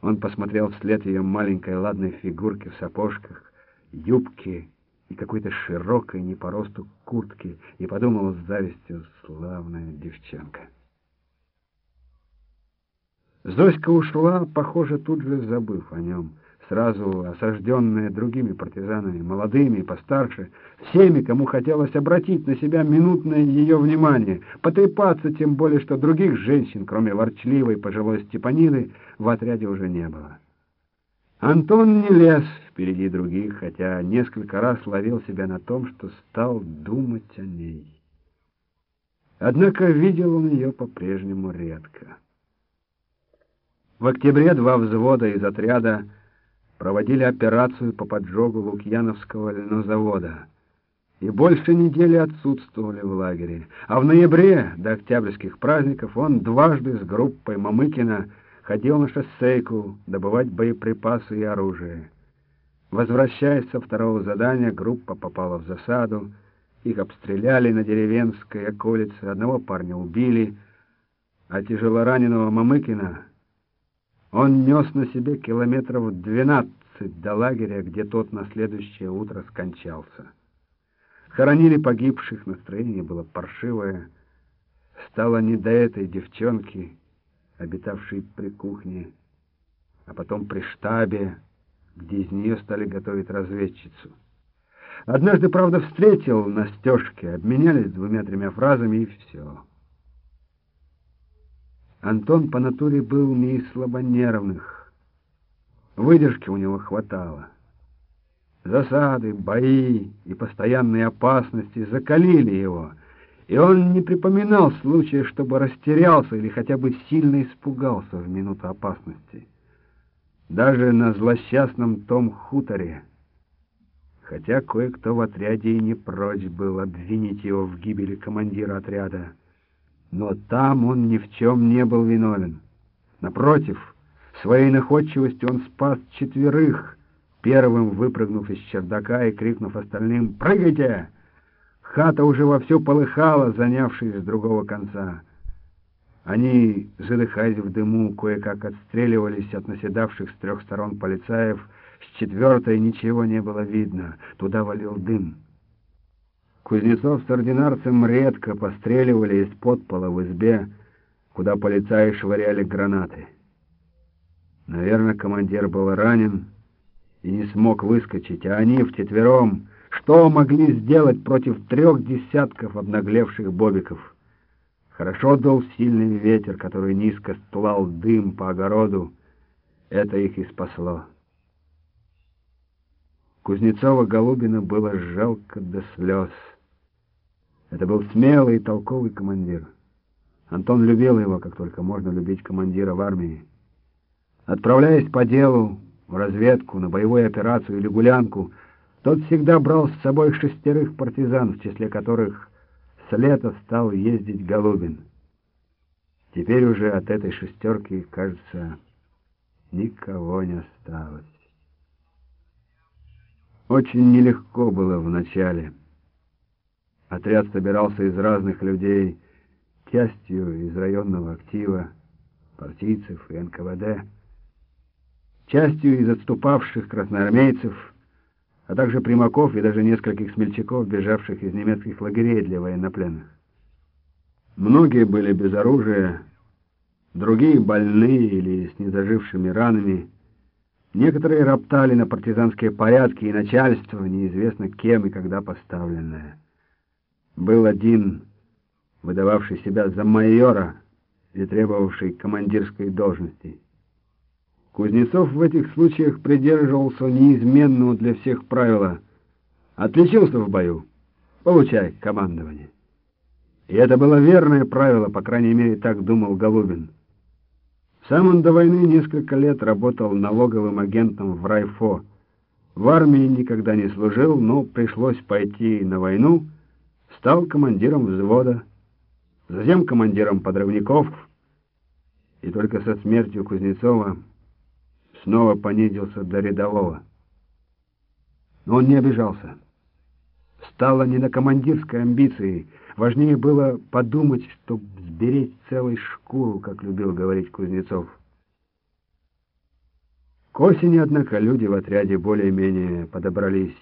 Он посмотрел вслед ее маленькой ладной фигурке в сапожках, юбке и какой-то широкой, не по росту куртке, и подумал с завистью, славная девчонка. Зоська ушла, похоже, тут же забыв о нем — сразу осажденная другими партизанами, молодыми постарше, всеми, кому хотелось обратить на себя минутное ее внимание, потрепаться, тем более, что других женщин, кроме ворчливой пожилой Степанины, в отряде уже не было. Антон не лез впереди других, хотя несколько раз ловил себя на том, что стал думать о ней. Однако видел он ее по-прежнему редко. В октябре два взвода из отряда проводили операцию по поджогу Лукьяновского льнозавода и больше недели отсутствовали в лагере. А в ноябре, до октябрьских праздников, он дважды с группой Мамыкина ходил на шоссейку добывать боеприпасы и оружие. Возвращаясь со второго задания, группа попала в засаду, их обстреляли на деревенской околице, одного парня убили, а тяжелораненого Мамыкина он нес на себе километров двенадцать до лагеря, где тот на следующее утро скончался. Хоронили погибших, настроение было паршивое. Стало не до этой девчонки, обитавшей при кухне, а потом при штабе, где из нее стали готовить разведчицу. Однажды, правда, встретил на стежке, обменялись двумя-тремя фразами, и все. Антон по натуре был не из слабонервных. Выдержки у него хватало. Засады, бои и постоянные опасности закалили его, и он не припоминал случая, чтобы растерялся или хотя бы сильно испугался в минуту опасности. Даже на злосчастном том хуторе, хотя кое-кто в отряде и не прочь был обвинить его в гибели командира отряда, но там он ни в чем не был виновен. Напротив, своей находчивостью он спас четверых, первым выпрыгнув из чердака и крикнув остальным «Прыгайте!». Хата уже вовсю полыхала, занявшись с другого конца. Они, задыхаясь в дыму, кое-как отстреливались от наседавших с трех сторон полицаев. С четвертой ничего не было видно, туда валил дым. Кузнецов с ординарцем редко постреливали из-под пола в избе, куда полицаи швыряли гранаты. Наверное, командир был ранен и не смог выскочить, а они вчетвером что могли сделать против трех десятков обнаглевших бобиков? Хорошо дул сильный ветер, который низко стлал дым по огороду. Это их и спасло. Кузнецова-Голубина было жалко до слез. Это был смелый и толковый командир. Антон любил его, как только можно любить командира в армии. Отправляясь по делу, в разведку, на боевую операцию или гулянку, тот всегда брал с собой шестерых партизан, в числе которых с лета стал ездить Голубин. Теперь уже от этой шестерки, кажется, никого не осталось. Очень нелегко было вначале. Отряд собирался из разных людей, частью из районного актива, партийцев и НКВД, частью из отступавших красноармейцев, а также примаков и даже нескольких смельчаков, бежавших из немецких лагерей для военнопленных. Многие были без оружия, другие больные или с незажившими ранами. Некоторые роптали на партизанские порядки и начальство, неизвестно кем и когда поставленное. Был один, выдававший себя за майора и требовавший командирской должности. Кузнецов в этих случаях придерживался неизменного для всех правила. Отличился в бою, получай командование. И это было верное правило, по крайней мере, так думал Голубин. Сам он до войны несколько лет работал налоговым агентом в Райфо. В армии никогда не служил, но пришлось пойти на войну — стал командиром взвода, затем командиром подрывников, и только со смертью Кузнецова снова понизился до рядового. Но он не обижался. Стало не на командирской амбиции, важнее было подумать, чтобы сберечь целой шкуру, как любил говорить Кузнецов. К осени, однако, люди в отряде более-менее подобрались